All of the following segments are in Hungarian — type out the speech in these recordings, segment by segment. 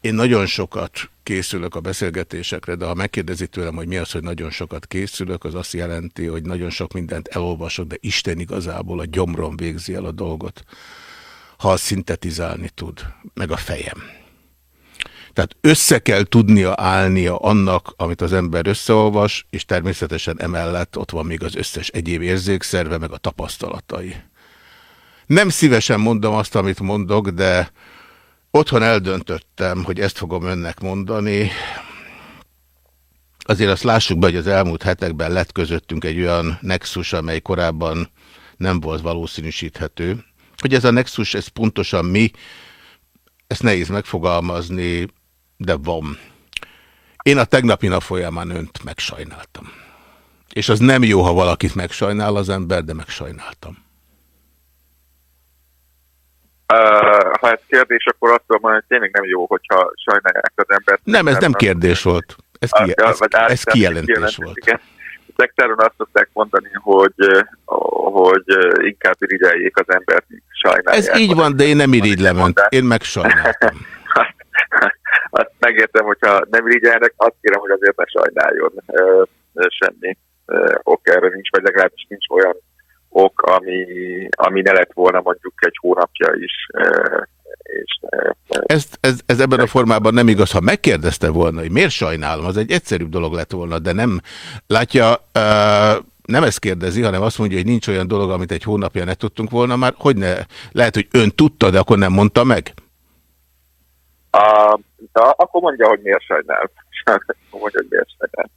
Én nagyon sokat készülök a beszélgetésekre, de ha megkérdezi tőlem, hogy mi az, hogy nagyon sokat készülök, az azt jelenti, hogy nagyon sok mindent elolvasok, de Isten igazából a gyomron végzi el a dolgot, ha szintetizálni tud, meg a fejem. Tehát össze kell tudnia állnia annak, amit az ember összeolvas, és természetesen emellett ott van még az összes egyéb érzékszerve, meg a tapasztalatai. Nem szívesen mondom azt, amit mondok, de otthon eldöntöttem, hogy ezt fogom önnek mondani. Azért azt lássuk be, hogy az elmúlt hetekben lett közöttünk egy olyan nexus, amely korábban nem volt valószínűsíthető. Hogy ez a nexus, ez pontosan mi, ezt nehéz megfogalmazni, de van. Én a tegnapi nap folyamán önt megsajnáltam. És az nem jó, ha valakit megsajnál az ember, de megsajnáltam. Uh, ha ez kérdés, akkor azt tudom mondani, hogy tényleg nem jó, hogyha sajnálják az embert. Nem, ez nem kérdés volt. Ez, ki, ez, ez kijelentés volt. Igen. Szektáron azt szokták mondani, hogy, hogy inkább irigyeljék az embert, mint sajnálják. Ez így van, de én nem irigylem. Én megsajnáltam. azt megértem, hogyha nem irigyelnek, azt kérem, hogy azért ne sajnáljon. Semmi ok erre nincs, vagy legalábbis nincs olyan ok, ami, ami ne lett volna mondjuk egy hónapja is. Ez, ez, ez ebben a formában nem igaz. Ha megkérdezte volna, hogy miért sajnálom, az egy egyszerűbb dolog lett volna, de nem. Látja, nem ezt kérdezi, hanem azt mondja, hogy nincs olyan dolog, amit egy hónapja ne tudtunk volna már. Hogy ne? Lehet, hogy ön tudta, de akkor nem mondta meg? A, de akkor mondja, hogy miért sajnál. mondja, hogy miért sajnál.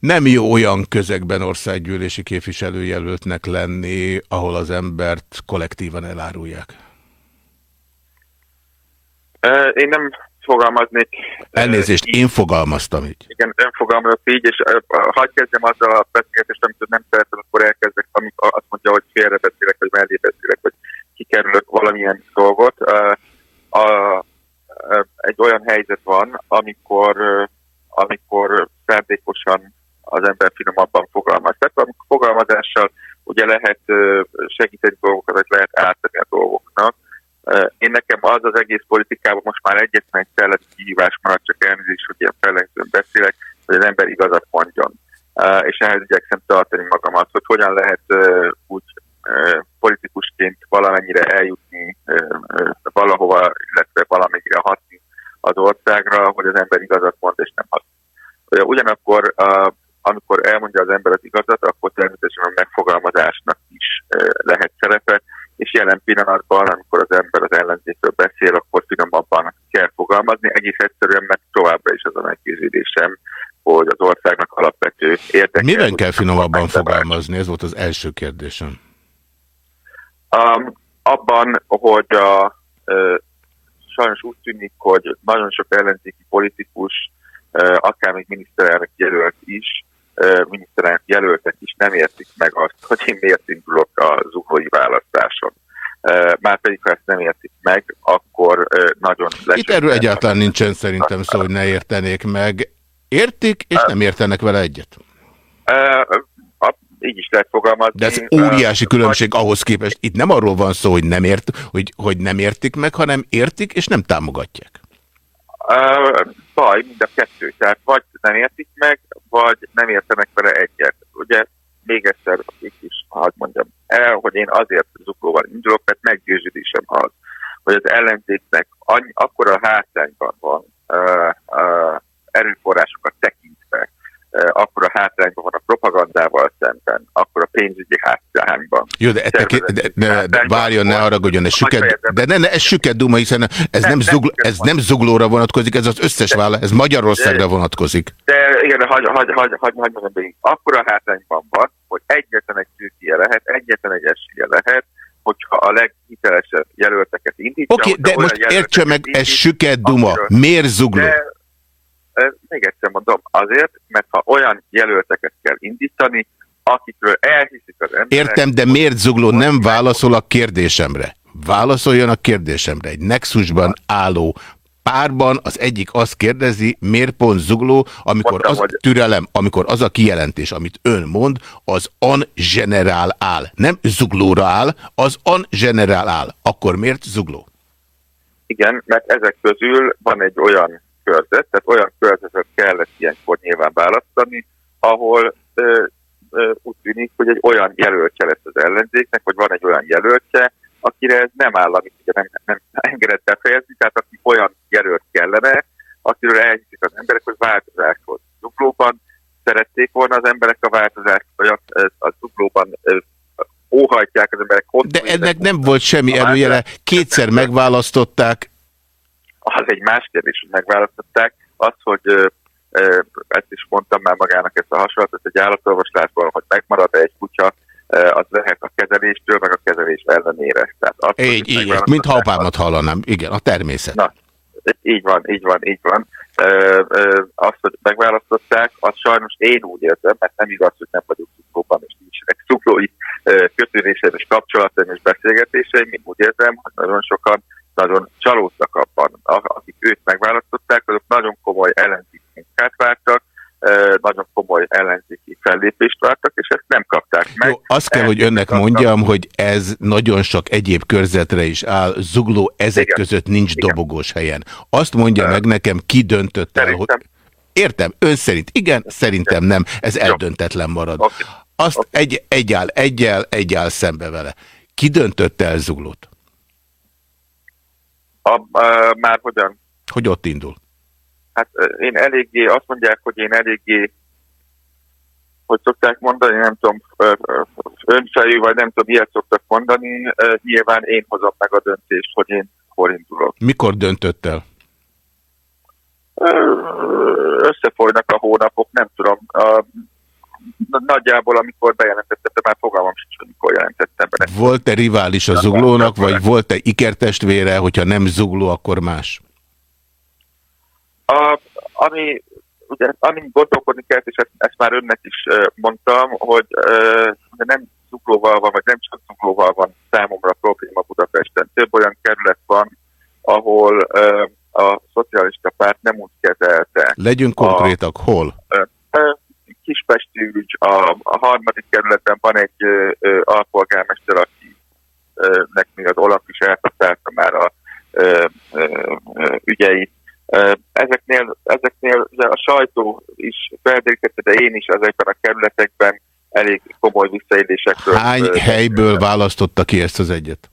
Nem jó olyan közegben országgyűlési képviselőjelöltnek lenni, ahol az embert kollektívan elárulják. Én nem fogalmaznék... Elnézést, én fogalmaztam így. Igen, nem fogalmazok így, és hagyj kezdjem azzal a beszélgetést, amit nem szeretem, akkor elkezdek, amikor azt mondja, hogy félrebeszélek, vagy mellé beszélek, vagy kikerülök valamilyen dolgot. A, a, egy olyan helyzet van, amikor, amikor szándékosan az ember finomabban fogalmaz. Tehát a fogalmazással ugye lehet segíteni dolgokat, lehet átadni a dolgoknak. Én nekem az az egész politikában most már egyetlen egy terület kihívás maradt, csak elnézést, hogy ilyen fellengzőn beszélek, hogy az ember igazat mondjon. És ehhez igyekszem tartani magamat, hogy hogyan lehet úgy politikusként valamennyire eljutni valahova, illetve valamennyire hatni az országra, hogy az ember igazat mond és nem hat. Ugyanakkor amikor elmondja az ember az igazat, akkor természetesen a megfogalmazásnak is lehet szerepe, és jelen pillanatban, amikor az ember az ellenzékről beszél, akkor finomabban kell fogalmazni. Egész egyszerűen, mert továbbra is az a meggyőződésem, hogy az országnak alapvető értek. Miben kell finomabban fogalmazni? Ez volt az első kérdésem. Um, abban, hogy a, uh, sajnos úgy tűnik, hogy nagyon sok ellenzéki politikus, uh, akár még miniszterelnök jelölt is, jelöltek is nem értik meg azt, hogy én miért indulok a zuglói választáson. Márpedig, ha ezt nem értik meg, akkor nagyon. Itt erről egyáltalán nincsen szerintem szó, hogy ne értenék meg. Értik, és nem értenek vele egyet? így is lehet fogalmazni. De ez óriási különbség ahhoz képest. Itt nem arról van szó, hogy nem, ért, hogy, hogy nem értik meg, hanem értik, és nem támogatják. Uh, baj, mind a kettő. Tehát vagy nem értik meg, vagy nem értenek vele egyet. Ugye még egyszer itt is hadd mondjam el, hogy én azért zuklóval indulok, mert meggyőződésem az, hogy az ellenzéknek annyi, akkora hátrányban van uh, uh, erőforrásokat tekintve, akkor a hátrányban van a propagandával szemben, akkor a pénzügyi hátrányban. Jó, de, ette, de, de, de várjon, ne haragudjon, ez süket, de ne, ne, ez süket duma, hiszen ez nem, nem, zugl, ez nem zuglóra vonatkozik, ez az összes vála, ez Magyarországra vonatkozik. De igen, hagy, hagy, hagy, hagy, hagy mondom végig. Akkor a hátrányban van, hogy egyetlen egy tőkije lehet, egyetlen egy esélye lehet, hogyha a leghitelesebb jelölteket indítja. Oké, okay, de most értse meg, ez süket duma. Miért zugló? De, még egyszer mondom, azért, mert ha olyan jelölteket kell indítani, akikről elhiszik az emberek... Értem, de miért Zugló nem válaszol a kérdésemre? Válaszoljon a kérdésemre. Egy nexusban álló párban az egyik azt kérdezi, miért pont zugló, amikor Mondtam, az, hogy... türelem, amikor az a kijelentés, amit ön mond, az an generál áll. Nem zuglóra áll, az an generál áll. Akkor miért zugló? Igen, mert ezek közül van egy olyan körzet, tehát olyan körzetet kellett ilyenkor nyilván választani, ahol ö, ö, úgy tűnik, hogy egy olyan jelöltje lesz az ellenzéknek, vagy van egy olyan jelöltje, akire ez nem áll, amit ugye nem, nem engedett befejezni, tehát aki olyan jelölt kellene, akiről elhiszik az emberek, hogy változás volt. Zuglóban szerették volna az emberek a változást, vagy a, a zuglóban óhajtják az emberek. De ennek nem volt semmi előjele, kétszer megválasztották. Az egy más kérdés, hogy megválasztották. Az, hogy ezt is mondtam már magának ezt a hasonlatot, egy állatorvoslásban, hogy megmarad -e egy kutya, az lehet a kezeléstől, meg a kezelés ellenére. Tehát azt, így, így, mint ha apámat hallanám. Igen, a természet. Na, így van, így van, így van. Ö, ö, azt, hogy megválasztották, azt sajnos én úgy érzem, mert nem igaz, hogy nem vagyok szuklóban, és nincsenek szuklói kötődéseim és kapcsolataim és beszélgetéseim, én úgy érzem, hogy nagyon sokan nagyon csalódtak abban, akik őt megválasztották, azok nagyon komoly ellenzéki munkát vártak, nagyon komoly ellenzéki fellépést vártak, és ezt nem kapták meg. Jó, azt kell, hogy önnek mondjam, hogy ez nagyon sok egyéb körzetre is áll, zugló ezek Igen. között nincs Igen. dobogós helyen. Azt mondja meg nekem, ki döntött el, hogy... Értem, ön szerint igen, szerintem nem, ez eldöntetlen marad. Azt egy, egyáll, egyel, egyáll szembe vele. Ki döntött el zuglót? A, a, már hogyan? Hogy ott indul? Hát én eléggé, azt mondják, hogy én eléggé, hogy szokták mondani, nem tudom, önfejű, vagy nem tudom, ilyet szoktak mondani, nyilván én hozom meg a döntést, hogy én hol indulok. Mikor döntött el? Összefolynak a hónapok, nem tudom. Nagyjából, amikor bejelentettem, de már fogalmam sincs, hogy mikor jelentettem be. Volt-e rivális a zuglónak, vagy volt-e ikertestvére, hogyha nem zugló, akkor más? A, ami, ugye, amin gondolkodni kell, és ezt, ezt már önnek is mondtam, hogy uh, nem zuglóval van, vagy nem csak zuglóval van számomra probléma Budapesten. Több olyan kerület van, ahol a szocialista párt nem úgy kezelte. Legyünk konkrétak, a, hol? Uh, Kispesti ügy, a, a harmadik kerületben van egy uh, uh, alpolgármester, aki uh, nek még az Olaf is elhatárta már a uh, uh, ügyeit Ezeknél, ezeknél a sajtó is felderítette, de én is ezekben a kerületekben elég komoly visszaélésekről. Hány ö, helyből választotta ki ezt az egyet?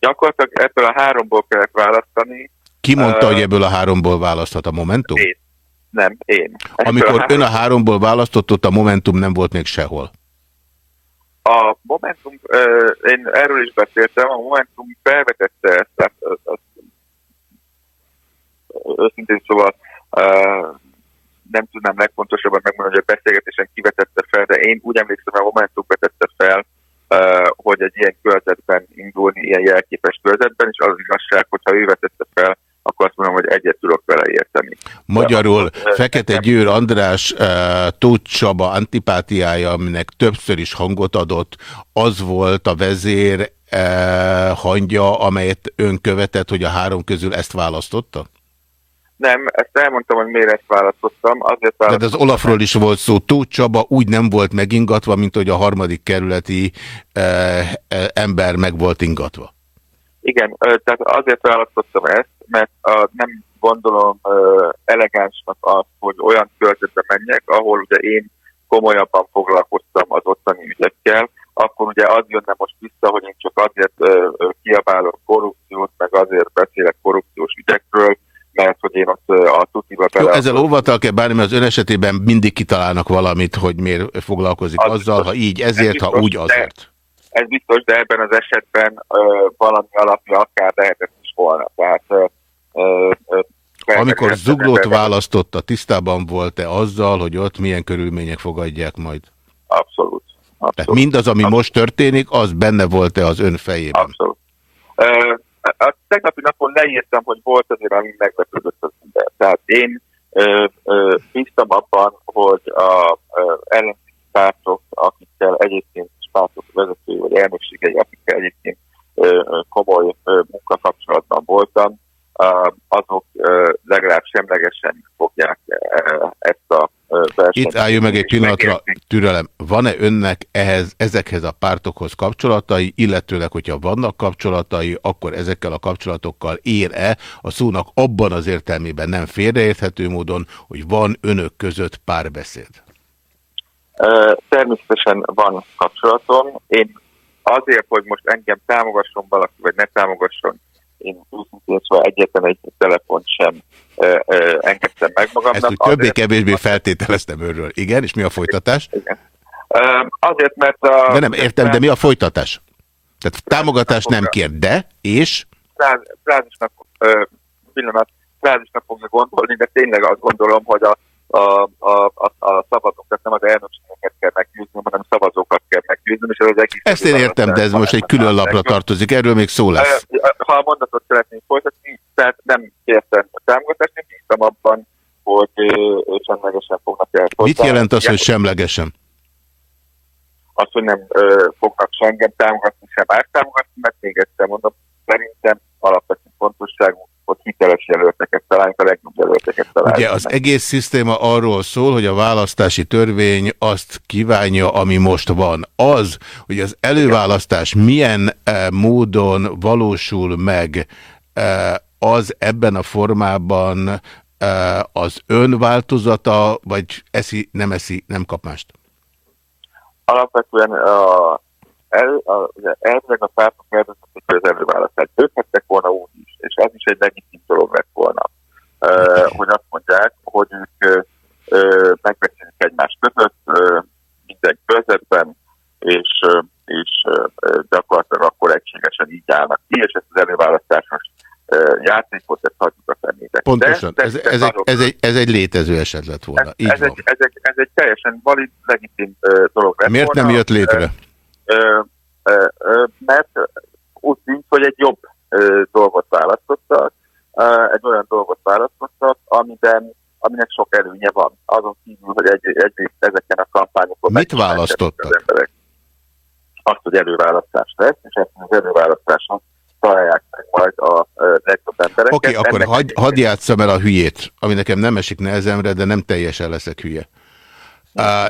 Gyakorlatilag ebből a háromból kellett választani. Ki mondta, uh, hogy ebből a háromból választhat a Momentum? Én. Nem, én. Ebből Amikor a ön a háromból választott, ott a Momentum nem volt még sehol. A Momentum, én erről is beszéltem, a Momentum felvetette ezt, tehát őszintén szóval nem tudnám legfontosabban megmondani, hogy a beszélgetésen kivetette fel, de én úgy emlékszem, hogy a Momentum vetette fel, hogy egy ilyen körzetben indulni, ilyen jelképes körzetben, és az igazság, hogyha ő vetette fel, akkor azt mondom, hogy egyet tudok vele érteni. Magyarul de, Fekete Győr András Tóth Csaba antipátiája, aminek többször is hangot adott, az volt a vezér hangja, amelyet ön követett, hogy a három közül ezt választotta? Nem, ezt elmondtam, hogy miért ezt választottam. Azért választottam. De az Olafról is volt szó. Tóth Csaba úgy nem volt megingatva, mint hogy a harmadik kerületi eh, eh, ember meg volt ingatva. Igen, tehát azért választottam ezt, mert a, nem gondolom elegánsnak azt, hogy olyan körzetbe menjek, ahol ugye én komolyabban foglalkoztam az ottani ügyekkel, akkor ugye az jönne most vissza, hogy én csak azért uh, kiabálok korrupciót, meg azért beszélek korrupciós ügyekről, mert hogy én ott a tutiba bele... Jó, ezzel óvatal kell bánni, mert az ön esetében mindig kitalálnak valamit, hogy miért foglalkozik az azzal, biztos, ha így ezért, biztos, ha úgy azért. Ez biztos, de ebben az esetben ö, valami alapja akár lehetett is volna. Tehát, ö, ö, Amikor Zuglót választotta, tisztában volt-e azzal, hogy ott milyen körülmények fogadják majd? Abszolút. Abszolút. Tehát mindaz, ami Abszolút. most történik, az benne volt-e az ön fejében? Abszolút. A tegnapi napon leírtam, hogy volt azért, ami meglepődött az ember. Tehát én ö, ö, bíztam abban, hogy a ellenzéki pártok, akikkel egyébként pártok vezetői vagy elnökségei, akikkel egyébként komoly munkakapcsolatban voltam, azok semlegesen fogják ezt a versenyt. Itt álljon meg egy pillanatra, türelem. Van-e önnek ehhez, ezekhez a pártokhoz kapcsolatai, illetőleg, hogyha vannak kapcsolatai, akkor ezekkel a kapcsolatokkal ér-e a szónak abban az értelmében nem félreérthető módon, hogy van önök között párbeszéd? Természetesen van kapcsolatom. Én azért, hogy most engem támogasson valaki, vagy ne támogasson, én szóval egyetlen egy telefont sem ö, ö, engedtem meg magamnak. Ezt többé-kevésbé feltételeztem őről. Igen, és mi a folytatás? Igen. Ö, azért, mert a... De nem értem, de mi a folytatás? Tehát támogatást nem kér, de, és? Frázisnak, pillanat, frázisnak fogja gondolni, de tényleg azt gondolom, hogy a a, a, a, a szavazókat, nem az elnökségeket kell meggyőzni, hanem szavazókat kell meggyőzni, és ez az egész... Ezt én értem, de ez most egy külön lapra tartozik, erről még szó lesz. Ha a mondatot szeretnénk folytatni, tehát nem értem a támogatást, én bíztam abban, hogy semlegesen fognak el. Mit jelent az, hogy semlegesen? Az, hogy nem ö, fognak sem támogatni, sem ártámogatni, mert még egyszer mondom, szerintem alapvető fontosságú hogy hiteles jelölteket találjunk, a legjobb jelölteket találjunk. Ugye az egész szisztéma arról szól, hogy a választási törvény azt kívánja, ami most van. Az, hogy az előválasztás milyen eh, módon valósul meg, eh, az ebben a formában eh, az önváltozata, vagy eszi, nem eszi, nem kap mást? Alapvetően a el, a, elvileg a pártok hogy az előválasztás. Dönthettek volna úgy ez is egy legitim dolog lett volna, hogy azt mondják, hogy ők megbeszélik egymás között uh, minden körzetben, és, és gyakorlatilag akkor egységesen így állnak ki, és ezt az előválasztásos játékot, ezt hagyjuk a személyek. Pontosan, de, de, ez, ez, egy, ez, egy, ez egy létező eset lett volna. Ez, ez, egy, ez, egy, ez egy teljesen valid, legitim dolog lett Miért volna. nem jött létre? Uh, mert úgy tűnt, hogy egy jobb dolgot választottak, egy olyan dolgot választottak, amiben, aminek sok előnye van. Azon kívül, hogy egy, egyrészt ezeken a kampányokon... Mit választottak? Az emberek azt, hogy előválasztás lesz, és ezt az előválasztáson találják meg majd a legtöbb embereket. Oké, okay, akkor hagy, hadd játsszam el a hülyét, ami nekem nem esik nehezemre, de nem teljesen leszek hülye.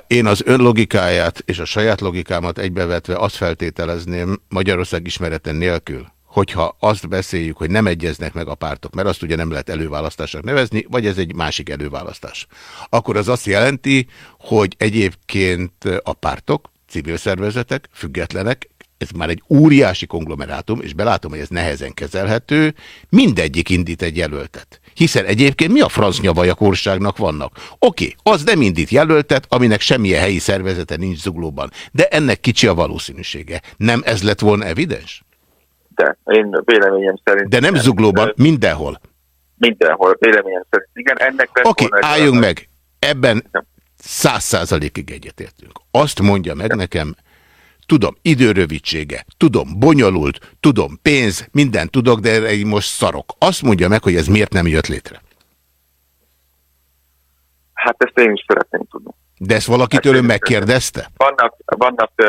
Én az ön logikáját és a saját logikámat egybevetve azt feltételezném Magyarország ismereten nélkül, hogyha azt beszéljük, hogy nem egyeznek meg a pártok, mert azt ugye nem lehet előválasztásnak nevezni, vagy ez egy másik előválasztás. Akkor az azt jelenti, hogy egyébként a pártok, civil szervezetek, függetlenek, ez már egy óriási konglomerátum, és belátom, hogy ez nehezen kezelhető, mindegyik indít egy jelöltet. Hiszen egyébként mi a franc nyavajakorságnak vannak? Oké, az nem indít jelöltet, aminek semmilyen helyi szervezete nincs zuglóban, de ennek kicsi a valószínűsége. Nem ez lett volna evidens? De, én véleményem szerint... De nem zuglóban, mindenhol. Mindenhol, véleményem szerint. Igen, ennek Oké, okay, álljunk meg. Ebben száz százalékig egyetértünk. Azt mondja meg nekem, Tudom, időrövidsége, tudom, bonyolult, tudom, pénz, minden tudok, de erre most szarok. Azt mondja meg, hogy ez miért nem jött létre. Hát ezt én is szeretném tudni. De ezt valakitől hát, ön megkérdezte? Vannak, vannak ö,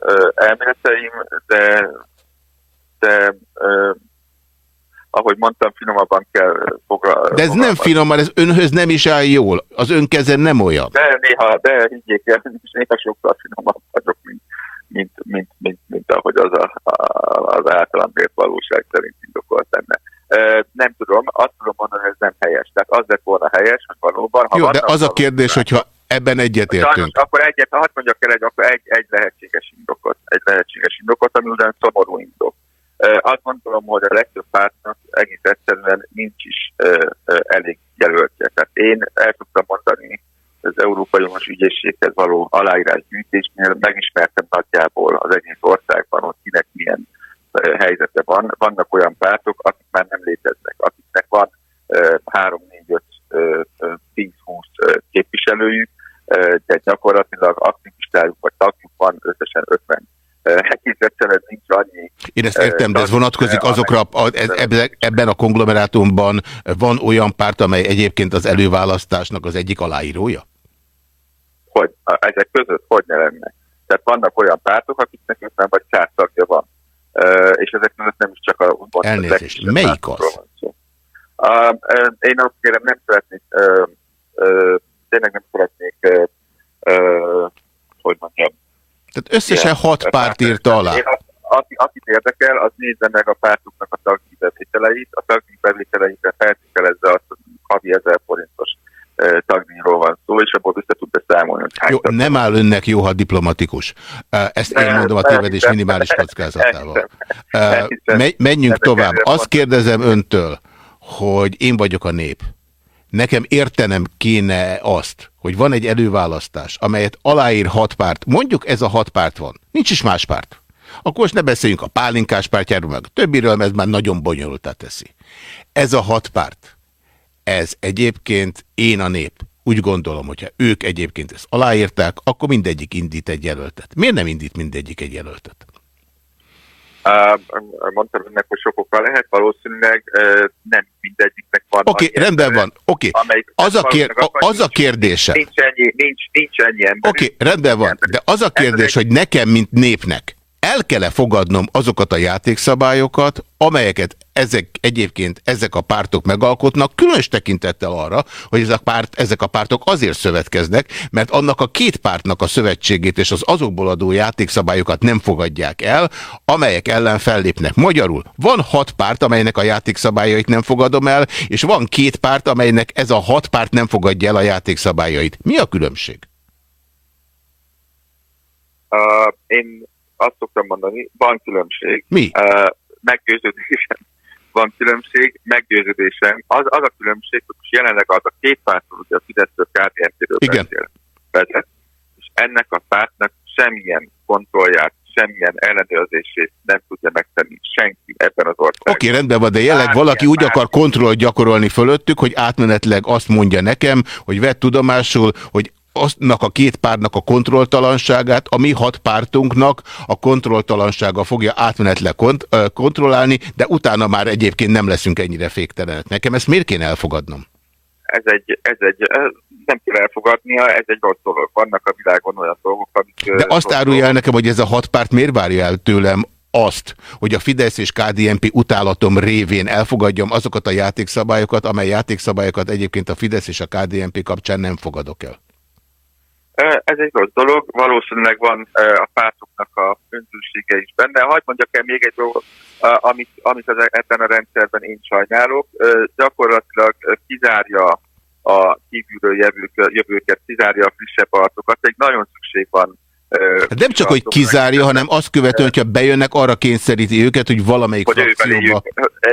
ö, elméleteim, de, de ö, ahogy mondtam, finomabban kell foglalkozni. De ez nem finom, ez önhöz nem is áll jól. Az ön keze nem olyan. De néha, de higgyék el, néha sokkal finomabb vagyok, mint, mint, mint, mint, mint ahogy az, a, az általam vért valóság szerint indokolt lenne. Nem tudom, azt tudom mondani, hogy ez nem helyes. Tehát az lett volna helyes, hogy valóban... Ha Jó, de az a kérdés, hogyha ebben egyetértünk. Akkor egyet, ha hadd mondjak el egy, akkor egy, egy lehetséges indokot, egy lehetséges indokot, ami ugyan szomorú indok. Azt gondolom, hogy a legtöbb pártnak egész egyszerűen nincs is elég jelöltje. Tehát én el tudtam mondani az Európai Uniós ügyészséghez való aláírásgyűjtésnél megismertem nagyjából az egész országban, hogy kinek milyen helyzete van. Vannak olyan pártok, akik már nem léteznek, akiknek van 3, 4, 5, 10, 20 képviselőjük, de gyakorlatilag aktivistájuk vagy tagjuk van összesen 50 egész egyszerűen nincs annyi. Én ezt értem, de ez vonatkozik azokra, ebben a konglomerátumban van olyan párt, amely egyébként az előválasztásnak az egyik aláírója? Hogy ezek között hogy ne lenne? Tehát vannak olyan pártok, akiknek 50 vagy 100 tagja van. És ezek között nem is csak a... Elnézést, melyik az? A, Uh, én azt kérem, nem szeretnék, uh, uh, tényleg nem szeretnék, uh, uh, hogy mondjam. Tehát összesen ilyen, hat párt írta alá. Én azt, aki, akit érdekel, az nézze meg a pártoknak a tagdíj bevételeit, a tagdíj bevételeitre feltételezze azt, hogy havi 1000 forintos tagdíjról van szó, és abból vissza tud beszámolni. Jó, nem áll önnek jó, ha diplomatikus. Ezt én mondom a tévedés minimális kockázatával. Menjünk tovább. Azt kérdezem öntől, hogy én vagyok a nép. Nekem értenem kéne azt, hogy van egy előválasztás, amelyet aláír hat párt. Mondjuk ez a hat párt van. Nincs is más párt. Akkor most ne beszéljünk a pálinkás pártjáról, meg a többiről, mert ez már nagyon bonyolultá teszi. Ez a hat párt, ez egyébként én a nép. Úgy gondolom, hogyha ők egyébként ezt aláírták, akkor mindegyik indít egy jelöltet. Miért nem indít mindegyik egy jelöltet? Uh, mondtam önnek, hogy sokokkal lehet, valószínűleg uh, nem mindegyiknek van. Oké, okay, rendben van. Oké, okay. az, a kér, az a kérdése. Nincs ennyi, nincs, nincs ennyi ember. Oké, okay, rendben van, de az a kérdés, hogy nekem, mint népnek, el kell -e fogadnom azokat a játékszabályokat, amelyeket ezek egyébként ezek a pártok megalkotnak, különös tekintettel arra, hogy ezek a, párt, ezek a pártok azért szövetkeznek, mert annak a két pártnak a szövetségét és az azokból adó játékszabályokat nem fogadják el, amelyek ellen fellépnek. Magyarul van hat párt, amelynek a játékszabályait nem fogadom el, és van két párt, amelynek ez a hat párt nem fogadja el a játékszabályait. Mi a különbség? Uh, én azt szoktam mondani, van különbség. Mi? Uh, meggyőződésem van különbség, meggyőződésem. Az, az a különbség, hogy jelenleg az a két párt, ugye a Fideszről KDNP-ről beszél, vezet, és ennek a pártnak semmilyen kontrollját, semmilyen ellenőrzését nem tudja megtenni senki ebben az országban. Oké, okay, rendben van, de jelenleg valaki úgy akar kontrollt gyakorolni fölöttük, hogy átmenetleg azt mondja nekem, hogy vett tudomásul, hogy aznak a két párnak a kontrolltalanságát, a mi hat pártunknak a kontrolltalansága fogja átmenetleg kont kontrollálni, de utána már egyébként nem leszünk ennyire féktelenek. Nekem ezt miért kéne elfogadnom? Ez egy, ez egy, nem kell elfogadnia, ez egy rossz dolog. Vannak a világon olyan dolgok, amik... De azt árulja el nekem, hogy ez a hat párt miért várja el tőlem azt, hogy a Fidesz és KDNP utálatom révén elfogadjam azokat a játékszabályokat, amely játékszabályokat egyébként a Fidesz és a KDNP kapcsán nem fogadok el. Ez egy rossz dolog, valószínűleg van a pártoknak a öntősége is benne. Hagyd mondjak el még egy dolgot, amit, amit az, ebben a rendszerben én sajnálok. Gyakorlatilag kizárja a kívülről jövők, jövőket, kizárja a frissebb arcokat. Egy nagyon szükség van Hát nem csak, hogy kizárja, hanem azt követően, hogyha bejönnek, arra kényszeríti őket, hogy valamelyik hogy frakcióba...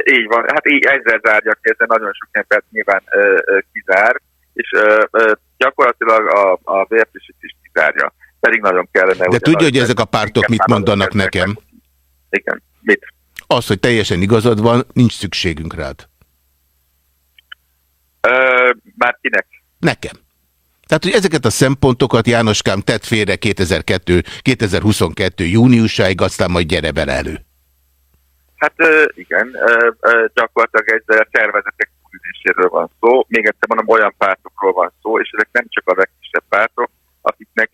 Így van, hát így ezzel zárja ki, ezzel nagyon sok embert nyilván kizár, és gyakorlatilag a, a vérfrissít is kizárja. Pedig nagyon kellene... De tudja, hogy ezek a pártok mit mondanak nekem? Igen, mit? Az, hogy teljesen igazad van, nincs szükségünk rád. Ö, már kinek? Nekem. Tehát, hogy ezeket a szempontokat Jánoskám tett félre 2002, 2022 júniusáig, aztán majd gyere bele elő. Hát igen, gyakorlatilag ezzel szervezetek üléséről van szó. Még egyszer mondom, olyan pártokról van szó, és ezek nem csak a legkisebb pártok, akiknek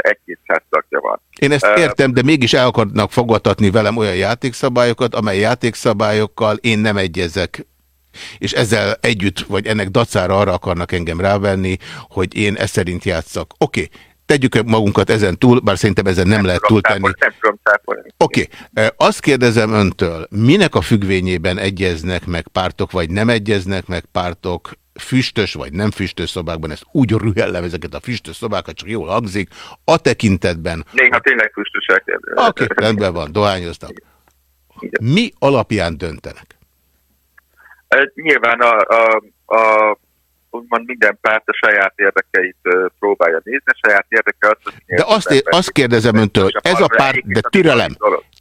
egy-két száz tagja van. Én ezt értem, de mégis el akarnak fogadtatni velem olyan játékszabályokat, amely játékszabályokkal én nem egyezek és ezzel együtt, vagy ennek dacára arra akarnak engem rávenni, hogy én ezt szerint játszak. Oké, okay, tegyük magunkat ezen túl, bár szerintem ezen nem, nem lehet túltenni. Oké, okay. azt kérdezem öntől, minek a függvényében egyeznek meg pártok, vagy nem egyeznek meg pártok, füstös vagy nem füstös szobákban, ezt úgy rühellem ezeket a füstös szobákat, csak jól hangzik, a tekintetben... Néha tényleg füstösek. Oké, okay, rendben van, dohányoztak. Mi alapján döntenek? Nyilván a, a, a úgymond minden párt a saját érdekeit próbálja nézni, a saját érdeke az, hogy... De azt, azt kérdezem öntől, ez a párt, de türelem,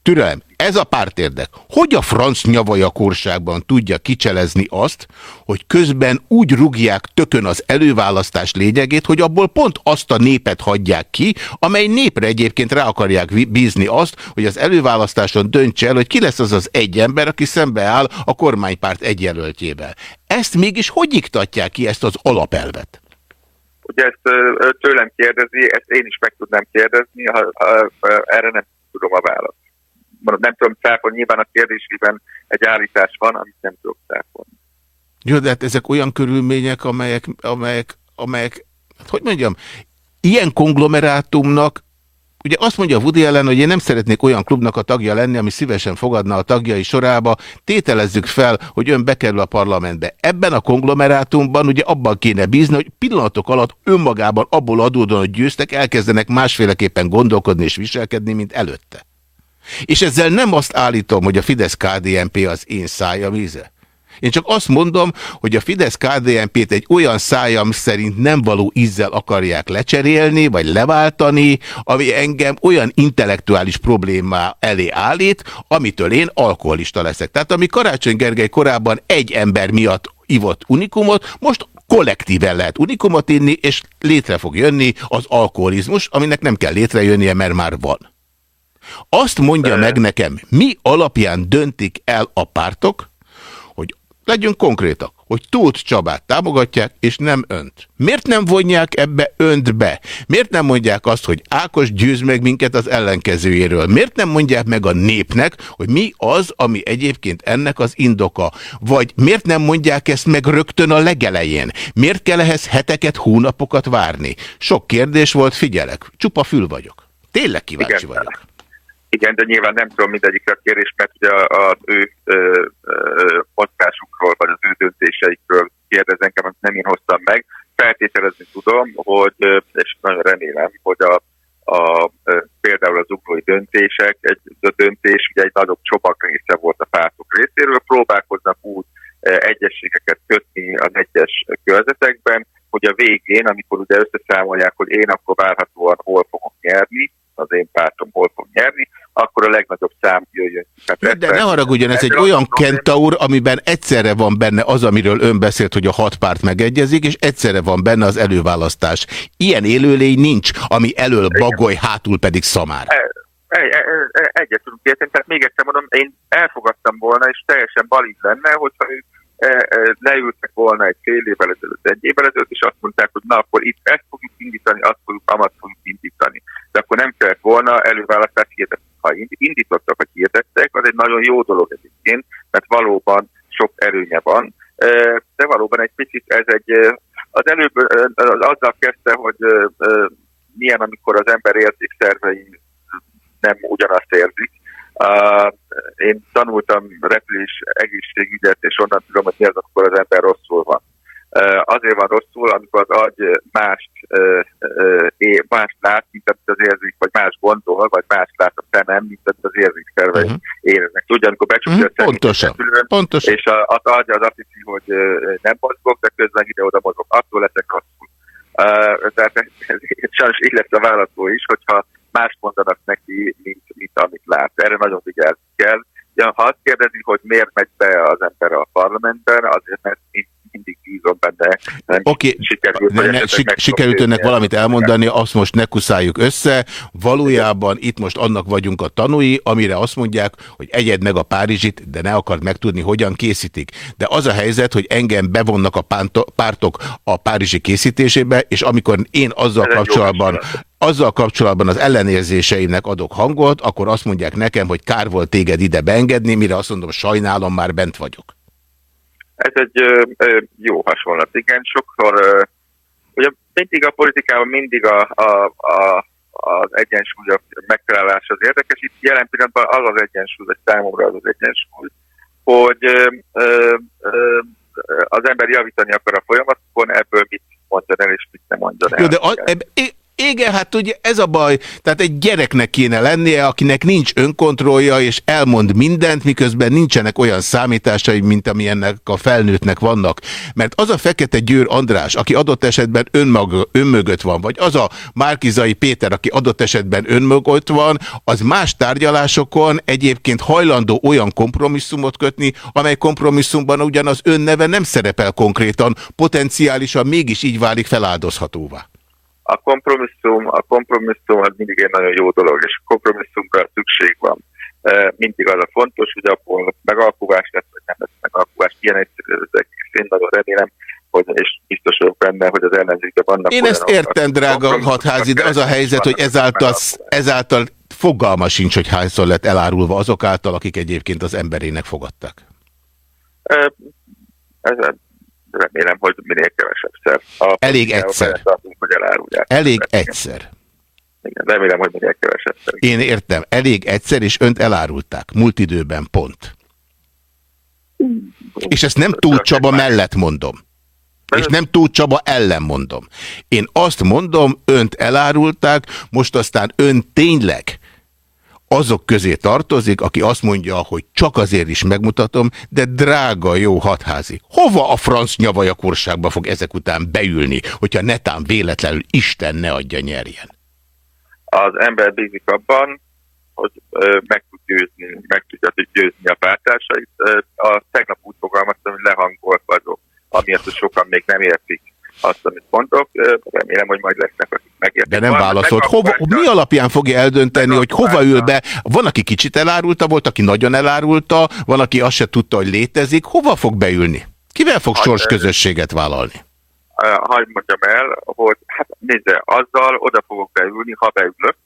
türelem, ez a párt érdek. Hogy a franc nyavaja korságban tudja kicselezni azt, hogy közben úgy rugják tökön az előválasztás lényegét, hogy abból pont azt a népet hagyják ki, amely népre egyébként rá akarják bízni azt, hogy az előválasztáson döntse el, hogy ki lesz az az egy ember, aki szembeáll a kormánypárt egyjelöltjével. Ezt mégis hogy iktatják ki ezt az alapelvet? Ugye ezt tőlem kérdezi, ezt én is meg tudnám kérdezni, ha, ha, ha erre nem tudom a választ nem tudom cáfolni, nyilván a kérdésében egy állítás van, amit nem tudok cáfolni. Jó, de hát ezek olyan körülmények, amelyek, amelyek, amelyek hát hogy mondjam, ilyen konglomerátumnak Ugye azt mondja Woody ellen, hogy én nem szeretnék olyan klubnak a tagja lenni, ami szívesen fogadna a tagjai sorába. Tételezzük fel, hogy ön bekerül a parlamentbe. Ebben a konglomerátumban ugye abban kéne bízni, hogy pillanatok alatt önmagában abból adódóan, hogy győztek, elkezdenek másféleképpen gondolkodni és viselkedni, mint előtte. És ezzel nem azt állítom, hogy a Fidesz-KDNP az én szájam íze. Én csak azt mondom, hogy a Fidesz-KDNP-t egy olyan szájam szerint nem való ízzel akarják lecserélni, vagy leváltani, ami engem olyan intellektuális problémá elé állít, amitől én alkoholista leszek. Tehát ami Karácsony Gergely korábban egy ember miatt ivott unikumot, most kollektíven lehet unikumot inni, és létre fog jönni az alkoholizmus, aminek nem kell létrejönnie, mert már van. Azt mondja meg nekem, mi alapján döntik el a pártok, Legyünk konkrétak, hogy Tóth Csabát támogatják, és nem önt. Miért nem vonják ebbe önt be? Miért nem mondják azt, hogy Ákos győz meg minket az ellenkezőjéről? Miért nem mondják meg a népnek, hogy mi az, ami egyébként ennek az indoka? Vagy miért nem mondják ezt meg rögtön a legelején? Miért kell ehhez heteket, hónapokat várni? Sok kérdés volt, figyelek, csupa fül vagyok. Tényleg kíváncsi Igen. vagyok. Igen, de nyilván nem tudom mindegyikre a kérés, mert ugye az ő mozgásukról, vagy az ő döntéseikről kérdez engem, amit nem én hoztam meg. Feltételezni tudom, hogy, és nagyon remélem, hogy a, a, például az uglói döntések, egy a döntés ugye egy nagyobb csomag része volt a pártok részéről, próbálkoznak úgy egyességeket kötni az egyes körzetekben, hogy a végén, amikor ugye összeszámolják, hogy én akkor várhatóan hol fogok nyerni, az én pártom hol fog nyerni, akkor a legnagyobb szám jöjjön. Hát de ne haragudjon, ez egy olyan kentaur, amiben egyszerre van benne az, amiről ön beszélt, hogy a hat párt megegyezik, és egyszerre van benne az előválasztás. Ilyen élőlény nincs, ami elől bagoly, hátul pedig szamár. E, e, e, egyet tudunk érteni, tehát még egyszer mondom, én elfogadtam volna, és teljesen balint lenne, hogyha ők leültek volna egy fél évvel ezelőtt, egy évvel ezelőtt, és azt mondták, hogy na akkor itt ezt fogjuk indítani, azt fogjuk, amat fogjuk indítani. De akkor nem kellett volna előválasztást hirdetni. Ha indítottak, vagy hirdettek, az egy nagyon jó dolog egyébként, mert valóban sok erőnye van, de valóban egy picit ez egy, az előbb azzal kezdte, hogy milyen, amikor az ember érzik szervei nem ugyanazt érzik, én tanultam repülés egészségügyet, és onnan tudom, hogy mi az, amikor az ember rosszul van. Uh, azért van rosszul, amikor az agy mást, uh, uh, mást lát, mint amit az érzik, vagy más gondol, vagy más lát a szemem, mint amit az érzik szervei uh-huh. éreznek. Tudja, amikor becsukja uh-huh. a Pontosan. Pontosan. és a, az agy az azt hiszi, hogy uh, nem mozgok, de közben ide-oda mozgok. Attól leszek rosszul. Uh, tehát sajnos így lesz a választó is, hogyha más mondanak neki, mint, mint amit lát. Erre nagyon vigyázni kell. Ja, ha azt kérdezi, hogy miért megy be az ember a parlamentben, azért mert mindig bízom benne. Oké, okay. sikerült, ne, ne, sikerült önnek valamit elmondani, azt most ne kuszáljuk össze. Valójában itt most annak vagyunk a tanúi, amire azt mondják, hogy egyed meg a Párizsit, de ne akart megtudni, hogyan készítik. De az a helyzet, hogy engem bevonnak a pártok a Párizsi készítésébe, és amikor én azzal kapcsolatban azzal kapcsolatban az ellenérzéseimnek adok hangot, akkor azt mondják nekem, hogy kár volt téged ide beengedni, mire azt mondom, sajnálom, már bent vagyok. Ez egy ö, ö, jó hasonlat, igen. Sokszor, ö, ugye mindig a politikában mindig a, a, a, az egyensúly, a megtalálás az érdekes. Itt jelen pillanatban az az egyensúly, vagy számomra az az egyensúly, hogy ö, ö, ö, az ember javítani akar a folyamatokon, ebből mit mondjon el, és mit nem mondjon el. Jó, de a, eb, igen, hát ugye ez a baj, tehát egy gyereknek kéne lennie, akinek nincs önkontrollja, és elmond mindent, miközben nincsenek olyan számításai, mint amilyennek a felnőttnek vannak. Mert az a Fekete Győr András, aki adott esetben önmag, önmögött van, vagy az a Márkizai Péter, aki adott esetben önmögött van, az más tárgyalásokon egyébként hajlandó olyan kompromisszumot kötni, amely kompromisszumban ugyanaz önneve nem szerepel konkrétan, potenciálisan mégis így válik feláldozhatóvá a kompromisszum, a kompromisszum az mindig egy nagyon jó dolog, és a kompromisszumra szükség van. Mindig az a fontos, hogy abból megalkuvás lesz, vagy nem lesz megalkuvás. Ilyen egyszerű az egész. Én nagyon remélem, hogy, és biztos vagyok benne, hogy az ellenzékben vannak Én ezt értem, drága hatházi, de az a helyzet, hogy ezáltal, ezáltal fogalma sincs, hogy hányszor lett elárulva azok által, akik egyébként az emberének fogadtak. Ez, remélem, hogy minél kevesebb szer. A Elég egyszer. Tartunk, hogy elárulják. Elég egyszer. Igen, remélem, hogy minél kevesebb szer. Én értem. Elég egyszer, és önt elárulták. Múlt időben pont. És ezt nem túl Csaba mellett mondom. És nem túl Csaba ellen mondom. Én azt mondom, önt elárulták, most aztán ön tényleg azok közé tartozik, aki azt mondja, hogy csak azért is megmutatom, de drága jó hatházi. Hova a franc nyavajakorságba fog ezek után beülni, hogyha netán véletlenül Isten ne adja nyerjen? Az ember bízik abban, hogy ö, meg tud győzni, meg tudja győzni a pártársait. A tegnap úgy fogalmaztam, hogy lehangolt vagyok, hogy sokan még nem értik azt, amit mondok. Remélem, hogy majd lesznek, akik megértik. De nem válaszolt. Hova, mi alapján fogja eldönteni, hogy hova ül be? Van, aki kicsit elárulta, volt, aki nagyon elárulta, van, aki azt se tudta, hogy létezik. Hova fog beülni? Kivel fog sors közösséget vállalni? Hagy mondjam el, hogy hát nézze, azzal oda fogok beülni, ha beülök,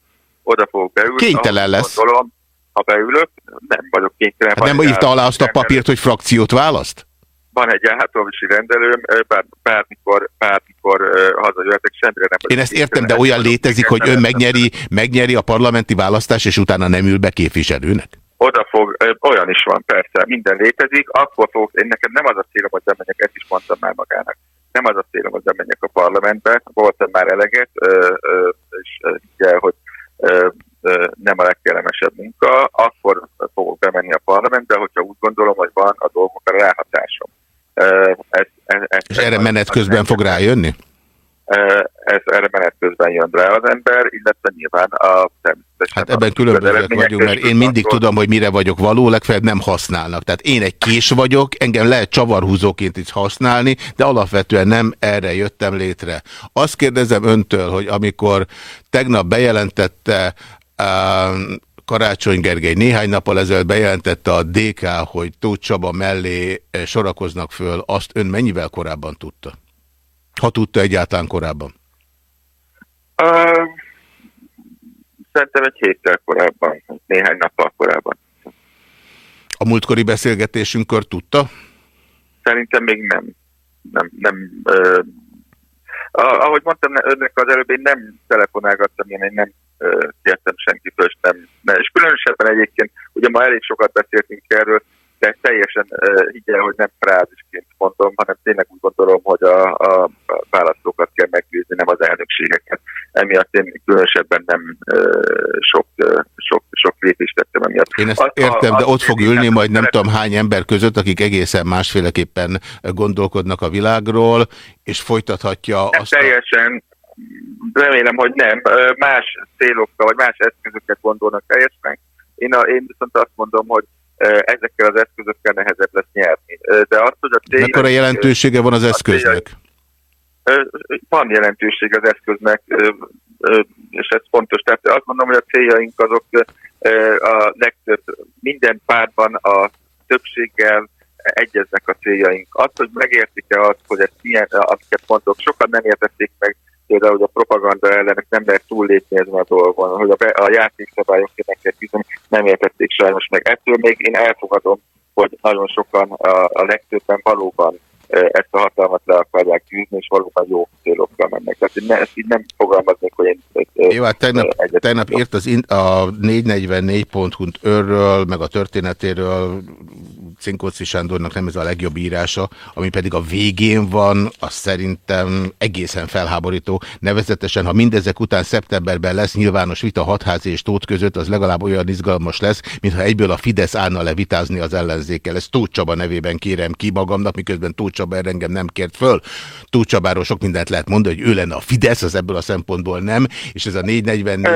oda fogok beülni. Kénytelen lesz. Gondolom, ha beülök, nem vagyok kénytelen. Hát nem írta alá azt a papírt, hogy frakciót választ? Van egy elhátorvosi rendelőm, bár, bármikor, bármikor hazajöhetek, semmire nem. Én ezt értem, de olyan létezik, hogy ön megnyeri, megnyeri a parlamenti választást, és utána nem ül be képviselőnek? Oda fog, olyan is van, persze, minden létezik, akkor fog, én nekem nem az a célom, hogy menjek, ezt is mondtam már magának. Nem az a célom, hogy menjek a parlamentbe, voltam már eleget, és ugye, hogy nem a legkellemesebb munka, akkor fogok bemenni a parlamentbe, hogyha úgy gondolom, hogy van a dolgokra ráhatásom. Ez, ez, ez, És erre menet közben fog rájönni? Ez erre menet közben jön rá az ember, illetve nyilván a Hát ebben különbözőek vagyunk, mert én mindig tudom, hogy mire vagyok való, legfeljebb nem használnak. Tehát én egy kés vagyok, engem lehet csavarhúzóként is használni, de alapvetően nem erre jöttem létre. Azt kérdezem öntől, hogy amikor tegnap bejelentette Karácsony Gergely néhány nappal ezelőtt bejelentette a DK, hogy Tóth Csaba mellé eh, sorakoznak föl, azt ön mennyivel korábban tudta? Ha tudta egyáltalán korábban? Uh, szerintem egy héttel korábban, néhány nappal korábban. A múltkori beszélgetésünkkor tudta? Szerintem még nem. Nem, nem uh, ahogy mondtam önnek az előbb, én nem telefonálgattam, én nem kértem senkitől, és nem, nem. És különösebben egyébként, ugye ma elég sokat beszéltünk erről, de teljesen higgyel, hogy nem frázisként mondom, hanem tényleg úgy gondolom, hogy a, a választókat kell meggyőzni, nem az elnökségeket. Emiatt én különösebben nem sok, sok, sok lépést tettem emiatt. Én ezt az, értem, a, de ott fog ülni majd nem tudom hány ember között, akik egészen másféleképpen gondolkodnak a világról, és folytathatja nem azt teljesen, remélem, hogy nem. Más célokkal, vagy más eszközöket gondolnak teljesen. Én, a, én viszont azt mondom, hogy ezekkel az eszközökkel nehezebb lesz nyerni. De azt, hogy a cél... Mekkora jelentősége van az eszköznek? Van jelentőség az eszköznek, és ez fontos. Tehát azt mondom, hogy a céljaink azok a legtöbb, minden pártban a többséggel egyeznek a céljaink. Az, hogy megértik-e azt, hogy ezt milyen, amiket mondok, sokan nem értették meg, például, hogy a propaganda ellenek nem lehet túllépni ezen a dolgon, hogy a, be, a játékszabályok meg kell küzdeni, nem értették sajnos meg. Ettől még én elfogadom, hogy nagyon sokan, a, a legtöbben valóban ezt a hatalmat le akarják gyűjtni, és valóban jó célokkal mennek. Tehát ne, ezt így nem fogalmaznék, hogy én... Jó, hát tegnap, tegnap írt az in, a 444.hu örről, meg a történetéről Cinkóci Sándornak nem ez a legjobb írása, ami pedig a végén van, az szerintem egészen felháborító. Nevezetesen, ha mindezek után szeptemberben lesz nyilvános vita hatházi és Tóth között, az legalább olyan izgalmas lesz, mintha egyből a Fidesz állna le vitázni az ellenzékkel. Ezt Tóth Csaba nevében kérem ki magamnak, miközben Tóth Csaba engem nem kért föl. Tóth Csabáról sok mindent lehet mondani, hogy ő lenne a Fidesz, az ebből a szempontból nem, és ez a 444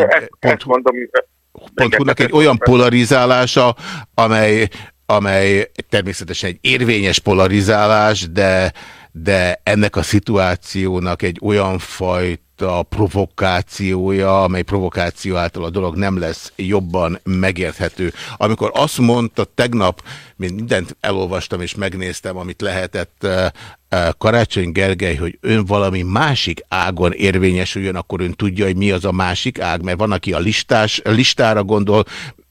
pont egy olyan polarizálása, amely amely természetesen egy érvényes polarizálás, de, de ennek a szituációnak egy olyan fajta provokációja, amely provokáció által a dolog nem lesz jobban megérthető. Amikor azt mondta tegnap, mindent elolvastam és megnéztem, amit lehetett eh, eh, Karácsony Gergely, hogy ön valami másik ágon érvényesüljön, akkor ön tudja, hogy mi az a másik ág, mert van, aki a listás, listára gondol,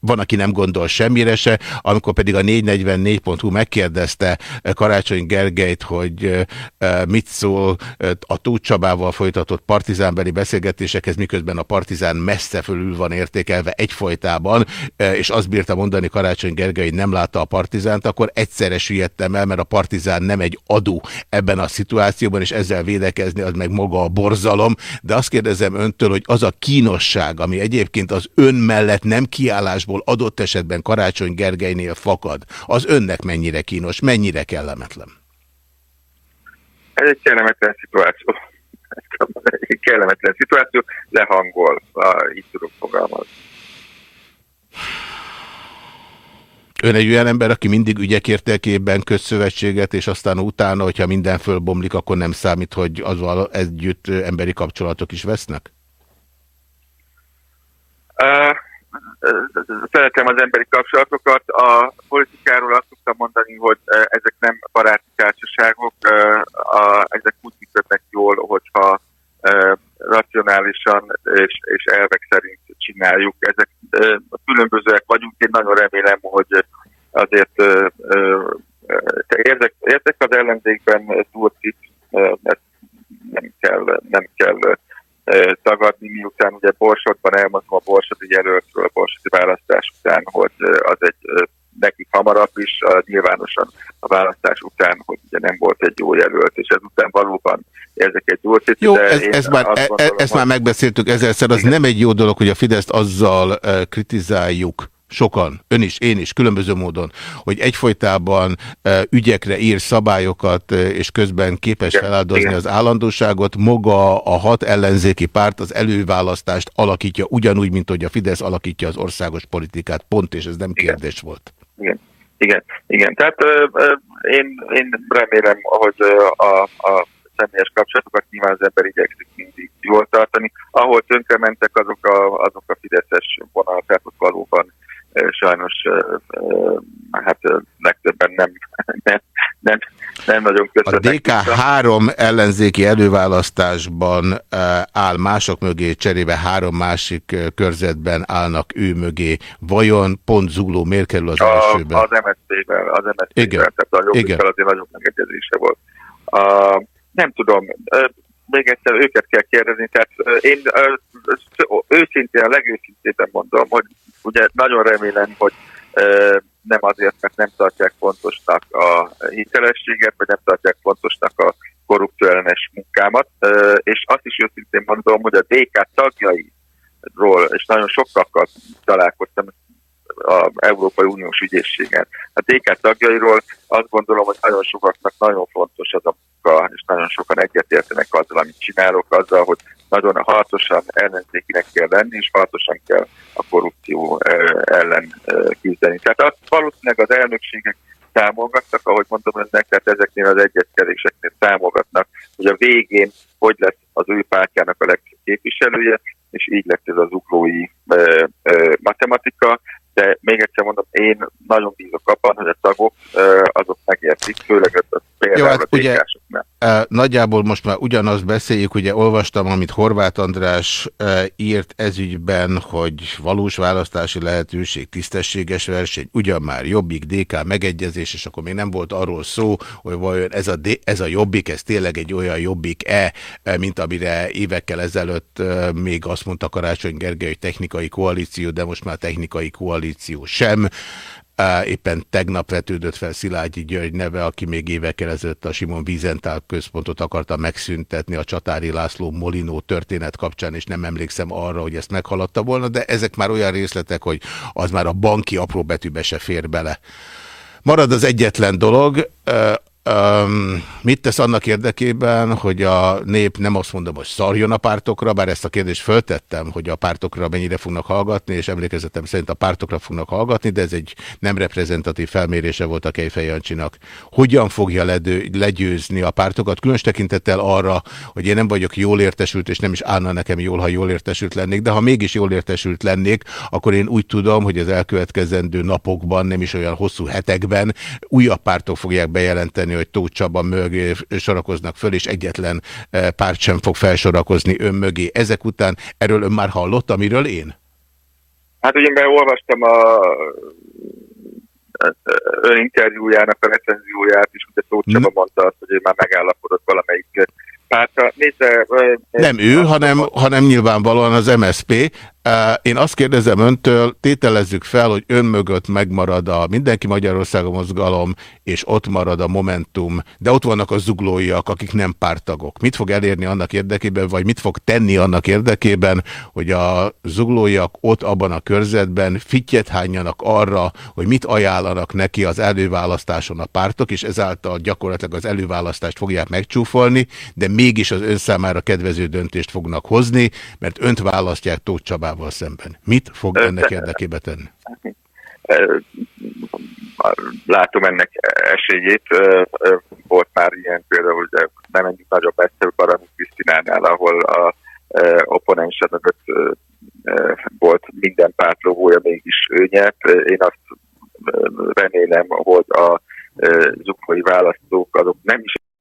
van, aki nem gondol semmire se, amikor pedig a 444.hu megkérdezte Karácsony Gergelyt, hogy mit szól a Tóth Csabával folytatott partizánbeli beszélgetésekhez, miközben a partizán messze fölül van értékelve egyfolytában, és azt bírta mondani Karácsony Gergely, nem látta a partizánt, akkor egyszerre süllyedtem el, mert a partizán nem egy adó ebben a szituációban, és ezzel védekezni az meg maga a borzalom, de azt kérdezem öntől, hogy az a kínosság, ami egyébként az ön mellett nem kiállásból adott esetben Karácsony Gergelynél fakad, az önnek mennyire kínos, mennyire kellemetlen? Ez egy kellemetlen szituáció. Egy kellemetlen szituáció, lehangol, így tudok fogalmazni. Ön egy olyan ember, aki mindig ügyek értelkében közszövetséget, és aztán utána, hogyha minden fölbomlik, akkor nem számít, hogy azzal együtt emberi kapcsolatok is vesznek? Uh, szeretem az emberi kapcsolatokat. A politikáról azt tudtam mondani, hogy ezek nem baráti társaságok, ezek úgy működnek jól, hogyha racionálisan és, és elvek szerint csináljuk. Ezek különbözőek vagyunk, én nagyon remélem, hogy azért érdek, érdek az ellenzékben Turcit, mert nem kell, nem kell tagadni, miután ugye Borsodban elmondtam a borsodi jelöltről a borsodi választás után, hogy az egy neki hamarabb is, nyilvánosan a választás után, hogy ugye nem volt egy jó jelölt, és ezután valóban ezek egy cit, Jó, ez, ez már, e, gondolom, ezt már megbeszéltük ezerszer, az igen. nem egy jó dolog, hogy a Fideszt azzal kritizáljuk, sokan, ön is, én is, különböző módon, hogy egyfolytában ügyekre ír szabályokat, és közben képes feláldozni az állandóságot, maga a hat ellenzéki párt az előválasztást alakítja ugyanúgy, mint hogy a Fidesz alakítja az országos politikát. Pont, és ez nem kérdés volt. Igen. Igen, igen. Tehát ö, ö, én, én remélem, hogy a, a személyes kapcsolatokat nyilván az ember igyekszik mindig jól tartani. Ahol tönkre mentek azok a, azok a fideszes vonalak, tehát ott valóban sajnos hát legtöbben nem, nem, nem, nem nagyon köszönnek. A DK három ellenzéki előválasztásban áll mások mögé, cserébe három másik körzetben állnak ő mögé. Vajon pont Zugló miért kerül az a, elsőben? Az MSZP-vel, az MSZP-vel, tehát a jobbikkal azért nagyobb megegyezése volt. A, nem tudom, még egyszer őket kell kérdezni, tehát én őszintén, a legőszintén mondom, hogy ugye nagyon remélem, hogy nem azért, mert nem tartják fontosnak a hitelességet, vagy nem tartják fontosnak a korrupció ellenes munkámat, és azt is őszintén mondom, hogy a DK tagjairól, és nagyon sokakkal találkoztam az Európai Uniós ügyészségen. A DK tagjairól azt gondolom, hogy nagyon sokaknak nagyon fontos az a munka, és nagyon sokan egyetértenek azzal, amit csinálok, azzal, hogy nagyon harcosan ellenzékinek kell lenni, és harcosan kell a korrupció ellen küzdeni. Tehát azt valószínűleg az elnökségek támogattak, ahogy mondom önnek, tehát ezeknél az egyetkeréseknél támogatnak, hogy a végén hogy lesz az ő pártjának a legképviselője, képviselője, és így lett ez az uglói matematika, de még egyszer mondom, én nagyon bízok abban, hogy a tagok azok megértik, főleg a például Jó, hát a ugye, Nagyjából most már ugyanazt beszéljük, ugye olvastam, amit Horváth András írt ezügyben, hogy valós választási lehetőség, tisztességes verseny, ugyan már Jobbik, DK megegyezés, és akkor még nem volt arról szó, hogy vajon ez a, ez a Jobbik, ez tényleg egy olyan Jobbik-e, mint amire évekkel ezelőtt még azt mondta Karácsony Gergely, hogy technikai koalíció, de most már technikai koalíció sem. Éppen tegnap vetődött fel Szilágyi György neve, aki még évekkel ezelőtt a Simon Vizentál központot akarta megszüntetni a Csatári László Molinó történet kapcsán, és nem emlékszem arra, hogy ezt meghaladta volna, de ezek már olyan részletek, hogy az már a banki apróbetűbe se fér bele. Marad az egyetlen dolog, Um, mit tesz annak érdekében, hogy a nép nem azt mondom, hogy szarjon a pártokra, bár ezt a kérdést föltettem, hogy a pártokra mennyire fognak hallgatni, és emlékezetem szerint a pártokra fognak hallgatni, de ez egy nem reprezentatív felmérése volt a Kejfej Jancsinak. Hogyan fogja ledő, legyőzni a pártokat, különös tekintettel arra, hogy én nem vagyok jól értesült, és nem is állna nekem jól, ha jól értesült lennék, de ha mégis jól értesült lennék, akkor én úgy tudom, hogy az elkövetkezendő napokban, nem is olyan hosszú hetekben újabb pártok fogják bejelenteni, hogy Tóth Csaba mögé sorakoznak föl, és egyetlen eh, párt sem fog felsorakozni ön mögé. Ezek után erről ön már hallott, amiről én? Hát ugye, mert olvastam a ön interjújának a recenzióját is, ugye Tóth Csaba mondta azt, hogy ő már megállapodott valamelyik pártra. Nézze, nem ő, hanem, hanem nyilvánvalóan az MSP. Én azt kérdezem öntől, tételezzük fel, hogy ön mögött megmarad a Mindenki Magyarországon mozgalom, és ott marad a Momentum, de ott vannak a zuglóiak, akik nem pártagok. Mit fog elérni annak érdekében, vagy mit fog tenni annak érdekében, hogy a zuglóiak ott abban a körzetben fittyet hányjanak arra, hogy mit ajánlanak neki az előválasztáson a pártok, és ezáltal gyakorlatilag az előválasztást fogják megcsúfolni, de mégis az ön számára kedvező döntést fognak hozni, mert önt választják Tóth Csabával önmagával szemben. Mit fog ennek érdekébe tenni? Látom ennek esélyét. Volt már ilyen például, hogy nem menjünk nagyobb messzebb Barami Krisztinánál, ahol a opponense mögött volt minden párt logója, mégis ő nyert. Én azt remélem, hogy a zuklói választók azok nem is